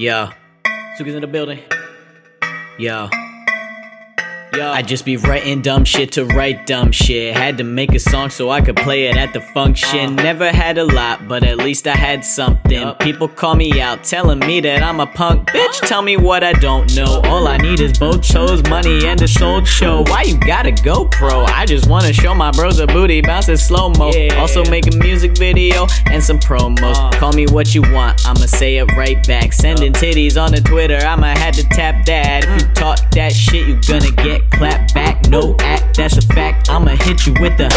Yo. Zuko's in the building. Yo. Yo. I just be writing dumb shit to write dumb shit. Had to make a song so I could play it at the function. Uh. Never had a lot, but at least I had something. People call me out, telling me that I'm a punk. Bitch, tell me what I don't know. All I need is both toes, money, and a soul show. Why you gotta go pro? I just wanna show my bros a booty bouncing slow mo. Yeah. Also make a music video and some promos. Uh. Call me what you want, I'ma say it right back. Sending titties on the Twitter, I'ma had to tap that. If you that shit, you gonna get clapped back. No act, that's a fact. I'ma hit you with the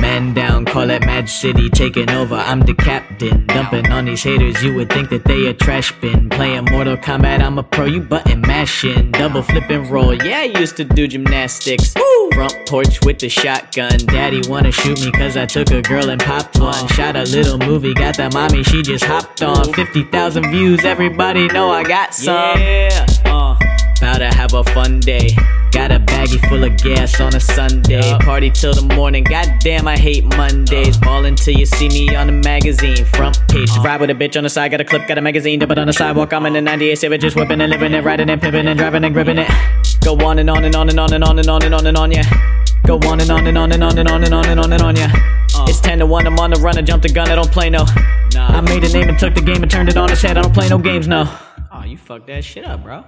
Man down, call it Mad City taking over. I'm the captain. Dumping on these haters, you would think that they a trash bin. Playing Mortal Kombat, I'm a pro, you button mashing. Double flip and roll, yeah, I used to do gymnastics. Front porch with the shotgun. Daddy wanna shoot me cause I took a girl and popped one. Shot a little movie, got the mommy, she just hopped on. 50,000 views, everybody know I got some. Yeah. A fun day. Got a baggie full of gas on a Sunday. Party till the morning. Goddamn, I hate Mondays. Ballin' till you see me on the magazine front page. Ride with a bitch on the side. Got a clip, got a magazine. Dip it on the sidewalk. I'm in a 98 Civic, just whipping and living it, riding and pimping and driving and gripping it. Go on and on and on and on and on and on and on and on, yeah. Go on and on and on and on and on and on and on and on, yeah. It's 10 to 1, I'm on the run. I jumped the gun, I don't play no. Nah. I made a name and took the game and turned it on its head. I don't play no games, no. Oh, you fucked that shit up, bro.